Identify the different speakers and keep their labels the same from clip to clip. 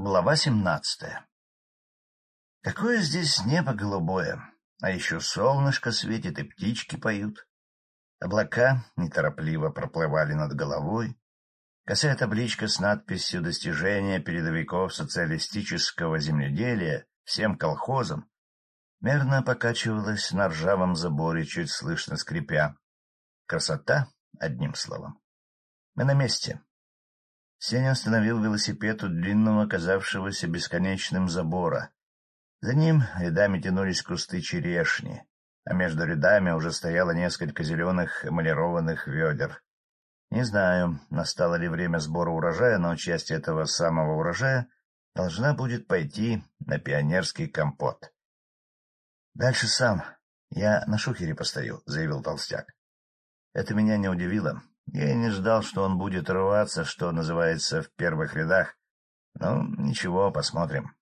Speaker 1: Глава семнадцатая Какое здесь небо голубое, а еще солнышко светит и птички поют. Облака неторопливо проплывали над головой. Косая табличка с надписью «Достижения передовиков социалистического земледелия всем колхозам» мерно покачивалась на ржавом заборе, чуть слышно скрипя. Красота, одним словом. Мы на месте. Сеня остановил велосипед у длинного, казавшегося бесконечным забора. За ним рядами тянулись кусты черешни, а между рядами уже стояло несколько зеленых эмалированных ведер. Не знаю, настало ли время сбора урожая, но часть этого самого урожая должна будет пойти на пионерский компот. — Дальше сам. Я на шухере постою, — заявил толстяк. Это меня не удивило. Я и не ждал, что он будет рваться, что называется, в первых рядах. Ну, ничего, посмотрим.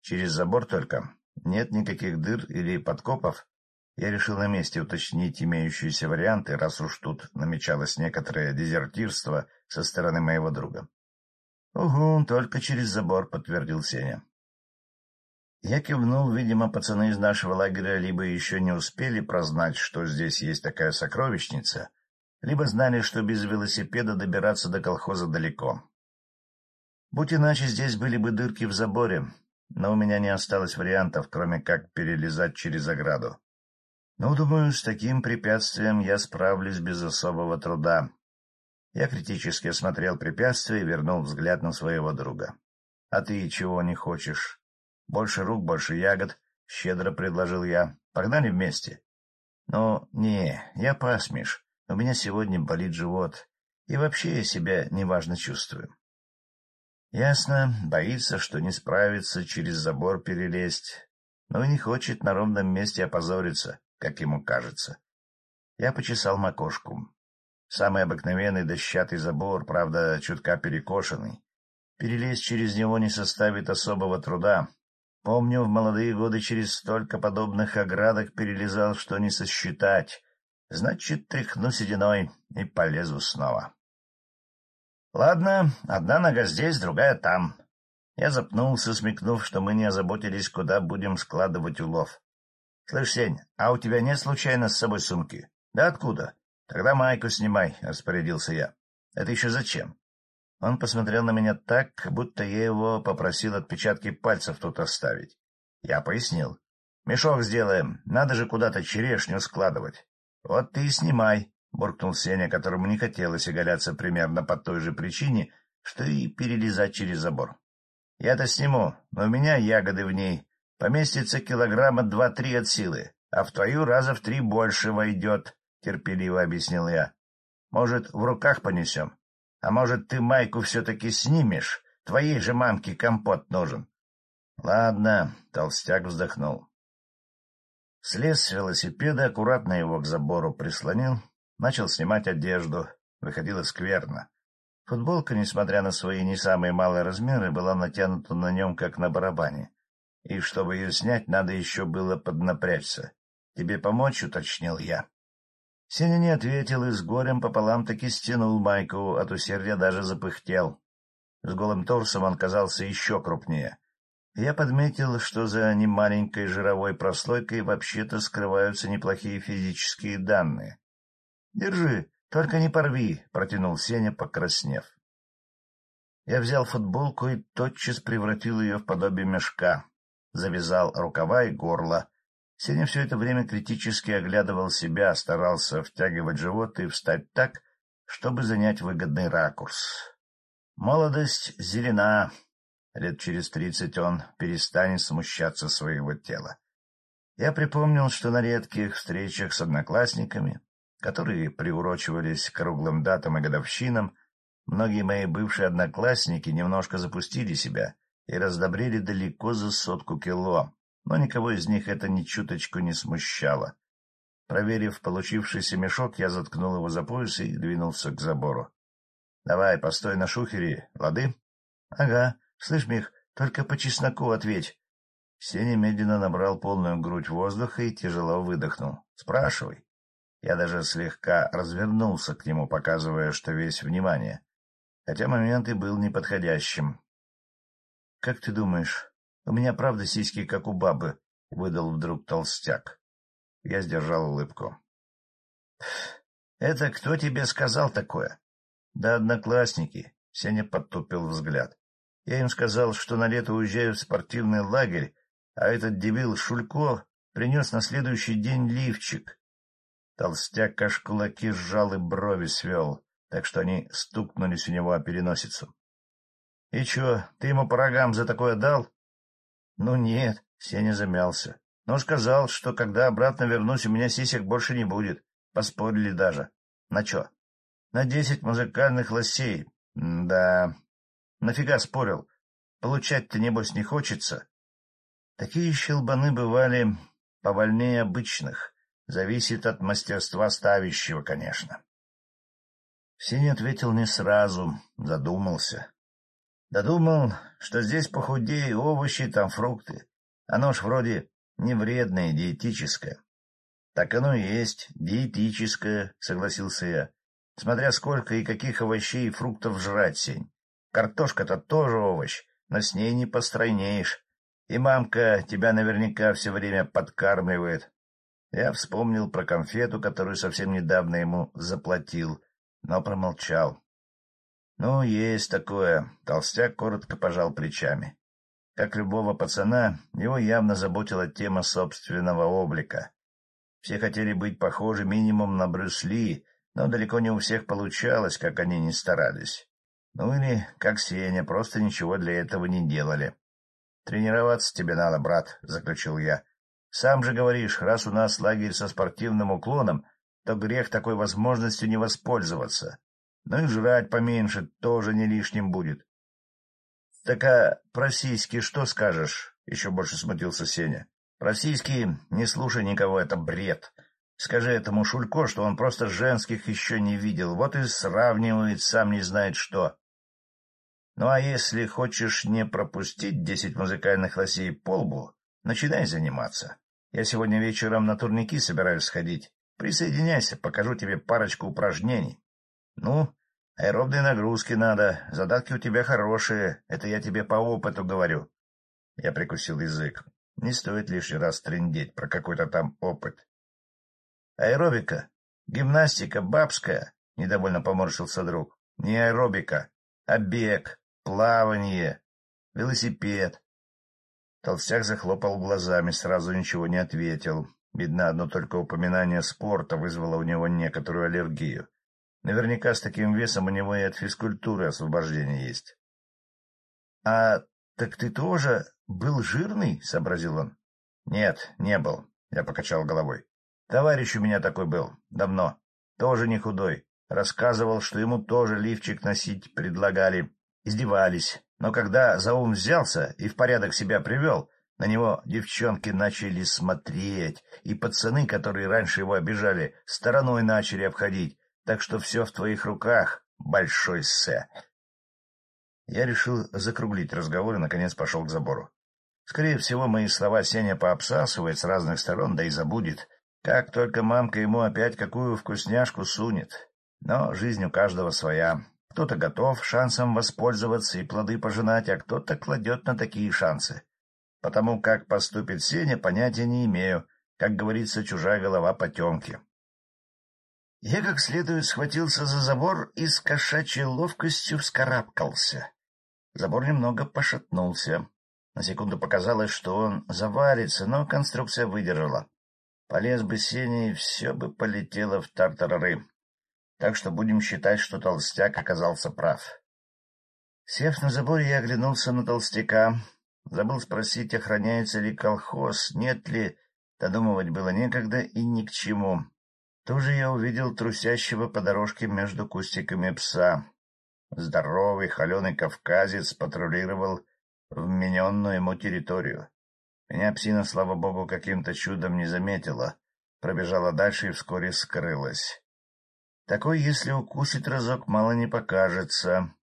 Speaker 1: Через забор только. Нет никаких дыр или подкопов. Я решил на месте уточнить имеющиеся варианты, раз уж тут намечалось некоторое дезертирство со стороны моего друга. — Угу, только через забор, — подтвердил Сеня. Я кивнул, видимо, пацаны из нашего лагеря либо еще не успели прознать, что здесь есть такая сокровищница, либо знали, что без велосипеда добираться до колхоза далеко. Будь иначе, здесь были бы дырки в заборе, но у меня не осталось вариантов, кроме как перелезать через ограду. Ну, думаю, с таким препятствием я справлюсь без особого труда. Я критически осмотрел препятствие и вернул взгляд на своего друга. — А ты чего не хочешь? — Больше рук, больше ягод, — щедро предложил я. — Погнали вместе. — Ну, не, я пасмишь. У меня сегодня болит живот, и вообще я себя неважно чувствую. Ясно, боится, что не справится через забор перелезть, но и не хочет на ровном месте опозориться, как ему кажется. Я почесал макошку. Самый обыкновенный дощатый забор, правда, чутка перекошенный. Перелезть через него не составит особого труда. Помню, в молодые годы через столько подобных оградок перелезал, что не сосчитать. Значит, тряхну сединой и полезу снова. Ладно, одна нога здесь, другая там. Я запнулся, смекнув, что мы не озаботились, куда будем складывать улов. — Слышь, Сень, а у тебя нет случайно с собой сумки? — Да откуда? — Тогда майку снимай, — распорядился я. — Это еще зачем? Он посмотрел на меня так, будто я его попросил отпечатки пальцев тут оставить. Я пояснил. — Мешок сделаем, надо же куда-то черешню складывать. — Вот ты и снимай, — буркнул Сеня, которому не хотелось оголяться примерно по той же причине, что и перелезать через забор. — Я-то сниму, но у меня ягоды в ней. Поместится килограмма два-три от силы, а в твою раза в три больше войдет, — терпеливо объяснил я. — Может, в руках понесем? А может, ты майку все-таки снимешь? Твоей же мамке компот нужен. — Ладно, — толстяк вздохнул. Слез с велосипеда, аккуратно его к забору прислонил, начал снимать одежду. Выходило скверно. Футболка, несмотря на свои не самые малые размеры, была натянута на нем, как на барабане. И чтобы ее снять, надо еще было поднапрячься. — Тебе помочь? — уточнил я. Сеня не ответил и с горем пополам таки стянул майку, от усердия даже запыхтел. С голым торсом он казался еще крупнее. Я подметил, что за немаленькой жировой прослойкой вообще-то скрываются неплохие физические данные. — Держи, только не порви, — протянул Сеня, покраснев. Я взял футболку и тотчас превратил ее в подобие мешка, завязал рукава и горло. Сеня все это время критически оглядывал себя, старался втягивать живот и встать так, чтобы занять выгодный ракурс. Молодость зелена, Лет через тридцать он перестанет смущаться своего тела. Я припомнил, что на редких встречах с одноклассниками, которые приурочивались к круглым датам и годовщинам, многие мои бывшие одноклассники немножко запустили себя и раздобрели далеко за сотку кило, но никого из них это ни чуточку не смущало. Проверив получившийся мешок, я заткнул его за пояс и двинулся к забору. — Давай, постой на шухере, лады? — Ага. Слышь, Мих, только по чесноку ответь. Сеня медленно набрал полную грудь воздуха и тяжело выдохнул. — Спрашивай. Я даже слегка развернулся к нему, показывая, что весь внимание. Хотя момент и был неподходящим. как ты думаешь, у меня правда сиськи, как у бабы? — выдал вдруг толстяк. Я сдержал улыбку. — Это кто тебе сказал такое? — Да одноклассники. Сеня подтупил взгляд. Я им сказал, что на лето уезжаю в спортивный лагерь, а этот дебил Шулько принес на следующий день лифчик. Толстяк аж кулаки сжал и брови свел, так что они стукнулись у него о переносицу. — И чё, ты ему по рогам за такое дал? — Ну нет, — Сеня замялся. — Но сказал, что когда обратно вернусь, у меня сисек больше не будет. Поспорили даже. На чё? — На десять музыкальных лосей. — Да. Нафига спорил? Получать-то, небось, не хочется. Такие щелбаны бывали повольнее обычных. Зависит от мастерства ставящего, конечно. Синий ответил не сразу, задумался. Додумал, что здесь похудее овощи, там фрукты. Оно ж вроде не вредное, диетическое. — Так оно и есть, диетическое, — согласился я. — Смотря сколько и каких овощей и фруктов жрать, Сень. Картошка-то тоже овощ, но с ней не постройнеешь. И мамка тебя наверняка все время подкармливает. Я вспомнил про конфету, которую совсем недавно ему заплатил, но промолчал. Ну, есть такое. Толстяк коротко пожал плечами. Как любого пацана, его явно заботила тема собственного облика. Все хотели быть похожи минимум на Брюсли, но далеко не у всех получалось, как они ни старались. Ну или, как Сеня, просто ничего для этого не делали. — Тренироваться тебе надо, брат, — заключил я. — Сам же говоришь, раз у нас лагерь со спортивным уклоном, то грех такой возможностью не воспользоваться. Ну и жрать поменьше тоже не лишним будет. — Так а про сиськи что скажешь? — еще больше смутился Сеня. — Про сиськи не слушай никого, это бред. Скажи этому Шулько, что он просто женских еще не видел, вот и сравнивает сам не знает что. Ну а если хочешь не пропустить десять музыкальных лосей по лбу, начинай заниматься. Я сегодня вечером на турники собираюсь сходить. Присоединяйся, покажу тебе парочку упражнений. Ну, аэробные нагрузки надо, задатки у тебя хорошие, это я тебе по опыту говорю. Я прикусил язык. Не стоит лишний раз трындеть про какой-то там опыт. Аэробика, гимнастика бабская, — недовольно поморщился друг. Не аэробика, а бег, плавание, велосипед. Толстяк захлопал глазами, сразу ничего не ответил. Видно, одно только упоминание спорта вызвало у него некоторую аллергию. Наверняка с таким весом у него и от физкультуры освобождение есть. — А так ты тоже был жирный? — сообразил он. — Нет, не был, — я покачал головой. — Товарищ у меня такой был, давно, тоже не худой. Рассказывал, что ему тоже лифчик носить предлагали издевались, но когда за ум взялся и в порядок себя привел, на него девчонки начали смотреть, и пацаны, которые раньше его обижали, стороной начали обходить, так что все в твоих руках, большой сэ. Я решил закруглить разговор и, наконец, пошел к забору. Скорее всего, мои слова Сеня пообсасывает с разных сторон, да и забудет, как только мамка ему опять какую вкусняшку сунет. Но жизнь у каждого своя. Кто-то готов шансом воспользоваться и плоды пожинать, а кто-то кладет на такие шансы. Потому как поступит Сеня, понятия не имею. Как говорится, чужая голова потемки. Я как следует схватился за забор и с кошачьей ловкостью вскарабкался. Забор немного пошатнулся. На секунду показалось, что он завалится, но конструкция выдержала. Полез бы Сеня, и все бы полетело в тартарары так что будем считать, что толстяк оказался прав. Сев на заборе, я оглянулся на толстяка. Забыл спросить, охраняется ли колхоз, нет ли. Додумывать было некогда и ни к чему. Тоже я увидел трусящего по дорожке между кустиками пса. Здоровый, холеный кавказец патрулировал вмененную ему территорию. Меня псина, слава богу, каким-то чудом не заметила, пробежала дальше и вскоре скрылась. Такой, если укусит разок, мало не покажется.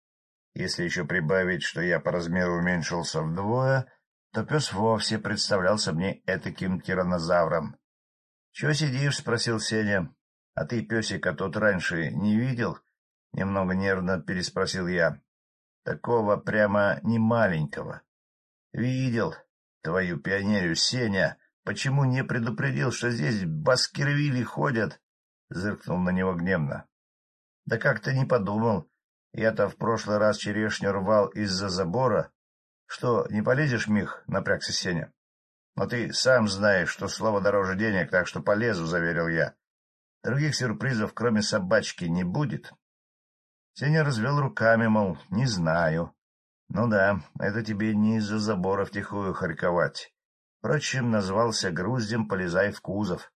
Speaker 1: Если еще прибавить, что я по размеру уменьшился вдвое, то пес вовсе представлялся мне этаким тиранозавром. — Чего сидишь? — спросил Сеня. — А ты песика тот раньше не видел? — немного нервно переспросил я. — Такого прямо не маленького. — Видел твою пионерию, Сеня. Почему не предупредил, что здесь баскервили ходят? — зыркнул на него гневно. — Да как ты не подумал. Я-то в прошлый раз черешню рвал из-за забора. Что, не полезешь, Мих? — напрягся Сеня. — Но ты сам знаешь, что слово дороже денег, так что полезу, — заверил я. Других сюрпризов, кроме собачки, не будет. Сеня развел руками, мол, не знаю. Ну да, это тебе не из-за забора втихую харьковать. Впрочем, назвался груздем, полезай в кузов.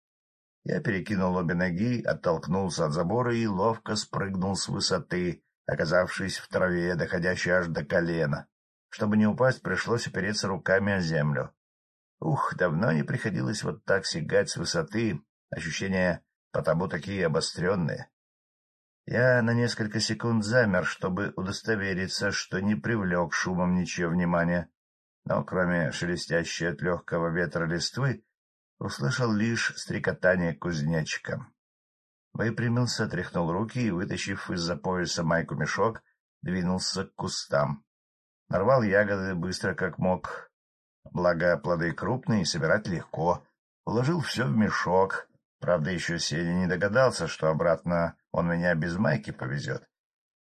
Speaker 1: Я перекинул обе ноги, оттолкнулся от забора и ловко спрыгнул с высоты, оказавшись в траве, доходящей аж до колена. Чтобы не упасть, пришлось опереться руками о землю. Ух, давно не приходилось вот так сигать с высоты, ощущения потому такие обостренные. Я на несколько секунд замер, чтобы удостовериться, что не привлек шумом ничего внимания, но кроме шелестящей от легкого ветра листвы, услышал лишь стрекотание кузнечика. Выпрямился, тряхнул руки и, вытащив из-за пояса майку-мешок, двинулся к кустам. Нарвал ягоды быстро, как мог. Благо, плоды крупные, собирать легко. Уложил все в мешок, Правда, еще Сеня не догадался, что обратно он меня без майки повезет.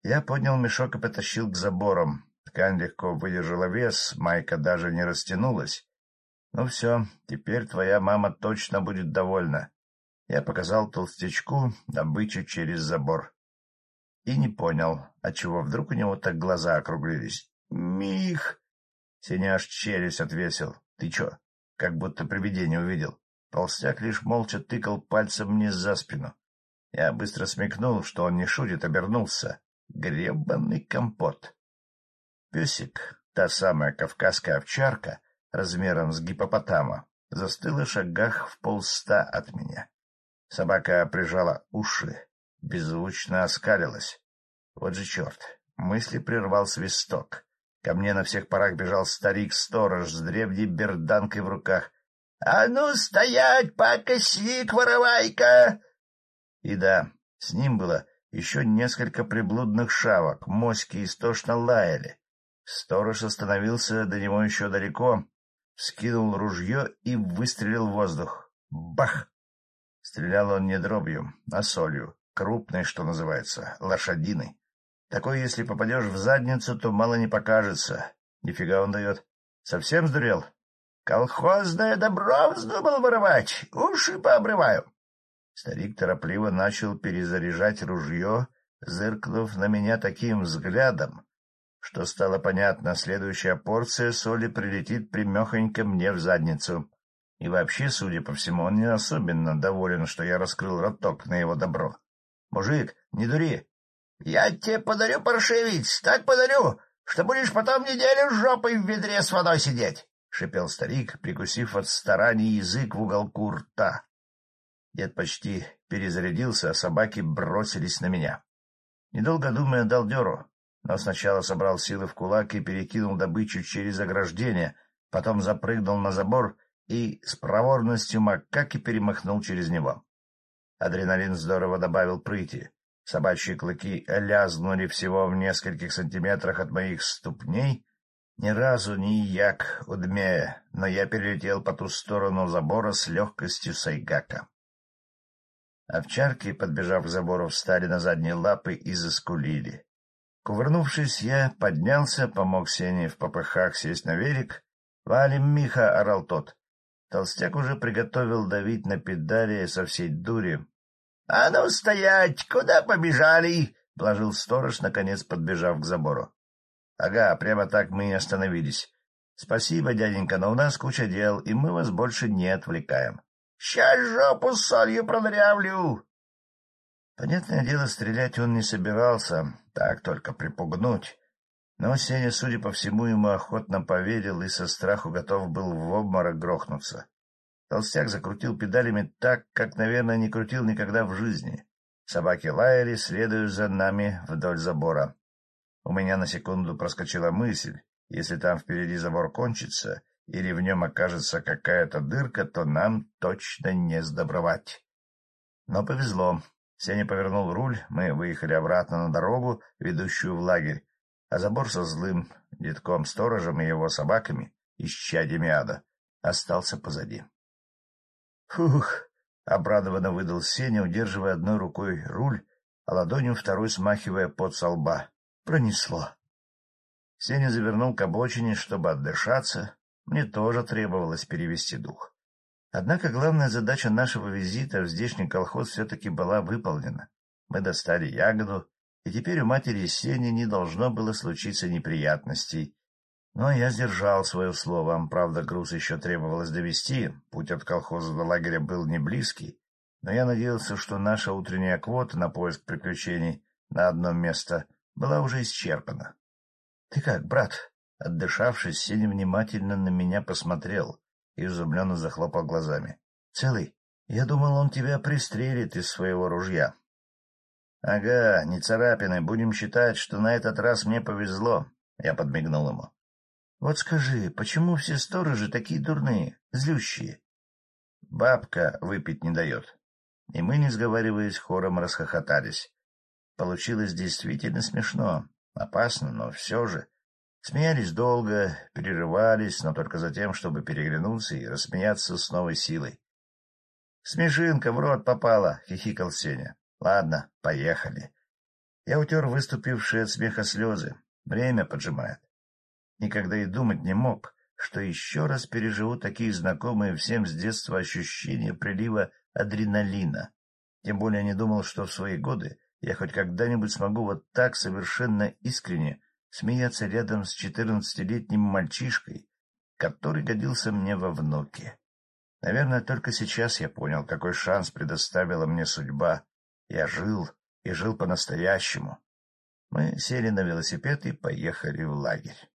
Speaker 1: Я поднял мешок и потащил к заборам. Ткань легко выдержала вес, майка даже не растянулась. Ну все, теперь твоя мама точно будет довольна. Я показал толстячку добычу через забор. И не понял, отчего вдруг у него так глаза округлились. «Мих!» Сеня аж челюсть отвесил. «Ты чё, как будто привидение увидел?» Толстяк лишь молча тыкал пальцем мне за спину. Я быстро смекнул, что он не шутит, обернулся. Гребанный компот. Песик, та самая кавказская овчарка, размером с гипопотама, застыла шагах в полста от меня. Собака прижала уши, беззвучно оскалилась. Вот же черт! Мысли прервал свисток. Ко мне на всех парах бежал старик-сторож с древней берданкой в руках — «А ну, стоять, покосик, воровайка!» И да, с ним было еще несколько приблудных шавок, моськи истошно лаяли. Сторож остановился до него еще далеко, скинул ружье и выстрелил в воздух. Бах! Стрелял он не дробью, а солью, крупной, что называется, лошадиной. Такой, если попадешь в задницу, то мало не покажется. Нифига он дает. Совсем сдурел? Колхозное добро вздумал воровать, уши пообрываю. Старик торопливо начал перезаряжать ружье, зыркнув на меня таким взглядом, что стало понятно, следующая порция соли прилетит примехонько мне в задницу. И вообще, судя по всему, он не особенно доволен, что я раскрыл роток на его добро. — Мужик, не дури. — Я тебе подарю паршивец, так подарю, что будешь потом неделю жопой в ведре с водой сидеть. — шипел старик, прикусив от стараний язык в уголку рта. Дед почти перезарядился, а собаки бросились на меня. Недолго думая, дал дёру, но сначала собрал силы в кулак и перекинул добычу через ограждение, потом запрыгнул на забор и с проворностью макаки перемахнул через него. Адреналин здорово добавил прыти. Собачьи клыки лязнули всего в нескольких сантиметрах от моих ступней, ни разу не як удмея, но я перелетел по ту сторону забора с легкостью сайгака. Овчарки, подбежав к забору, встали на задние лапы и заскулили. Кувырнувшись, я поднялся, помог Сене в попыхах сесть на велик. «Валим, Миха!» — орал тот. Толстяк уже приготовил давить на педали со всей дури. — А ну стоять! Куда побежали? — блажил сторож, наконец подбежав к забору. Ага, прямо так мы и остановились. Спасибо, дяденька, но у нас куча дел, и мы вас больше не отвлекаем. Сейчас жопу солью продырявлю. Понятное дело, стрелять он не собирался, так только припугнуть. Но Сеня, судя по всему, ему охотно поверил и со страху готов был в обморок грохнуться. Толстяк закрутил педалями так, как, наверное, не крутил никогда в жизни. Собаки лаяли, следуя за нами вдоль забора. У меня на секунду проскочила мысль, если там впереди забор кончится или в нем окажется какая-то дырка, то нам точно не сдобровать. Но повезло. Сеня повернул руль, мы выехали обратно на дорогу, ведущую в лагерь, а забор со злым детком-сторожем и его собаками исчадьями ада, остался позади. «Фух!» — обрадованно выдал Сеня, удерживая одной рукой руль, а ладонью второй смахивая пот со лба. Пронесло. Сеня завернул к обочине, чтобы отдышаться. Мне тоже требовалось перевести дух. Однако главная задача нашего визита в здешний колхоз все-таки была выполнена. Мы достали ягоду, и теперь у матери Сени не должно было случиться неприятностей. Но я сдержал свое слово, правда, груз еще требовалось довести, путь от колхоза до лагеря был не близкий, но я надеялся, что наша утренняя квота на поиск приключений на одно место была уже исчерпана. — Ты как, брат? Отдышавшись, Сеня внимательно на меня посмотрел и изумленно захлопал глазами. — Целый? Я думал, он тебя пристрелит из своего ружья. — Ага, не царапины, будем считать, что на этот раз мне повезло, — я подмигнул ему. — Вот скажи, почему все сторожи такие дурные, злющие? Бабка выпить не дает. И мы, не сговариваясь, хором расхохотались. Получилось действительно смешно, опасно, но все же. Смеялись долго, перерывались, но только за тем, чтобы переглянуться и рассмеяться с новой силой. — Смешинка в рот попала, — хихикал Сеня. Ладно, поехали. Я утер выступившие от смеха слезы. Время поджимает. Никогда и думать не мог, что еще раз переживу такие знакомые всем с детства ощущения прилива адреналина. Тем более не думал, что в свои годы я хоть когда-нибудь смогу вот так совершенно искренне смеяться рядом с четырнадцатилетним мальчишкой, который годился мне во внуке. Наверное, только сейчас я понял, какой шанс предоставила мне судьба я жил, и жил по-настоящему. Мы сели на велосипед и поехали в лагерь.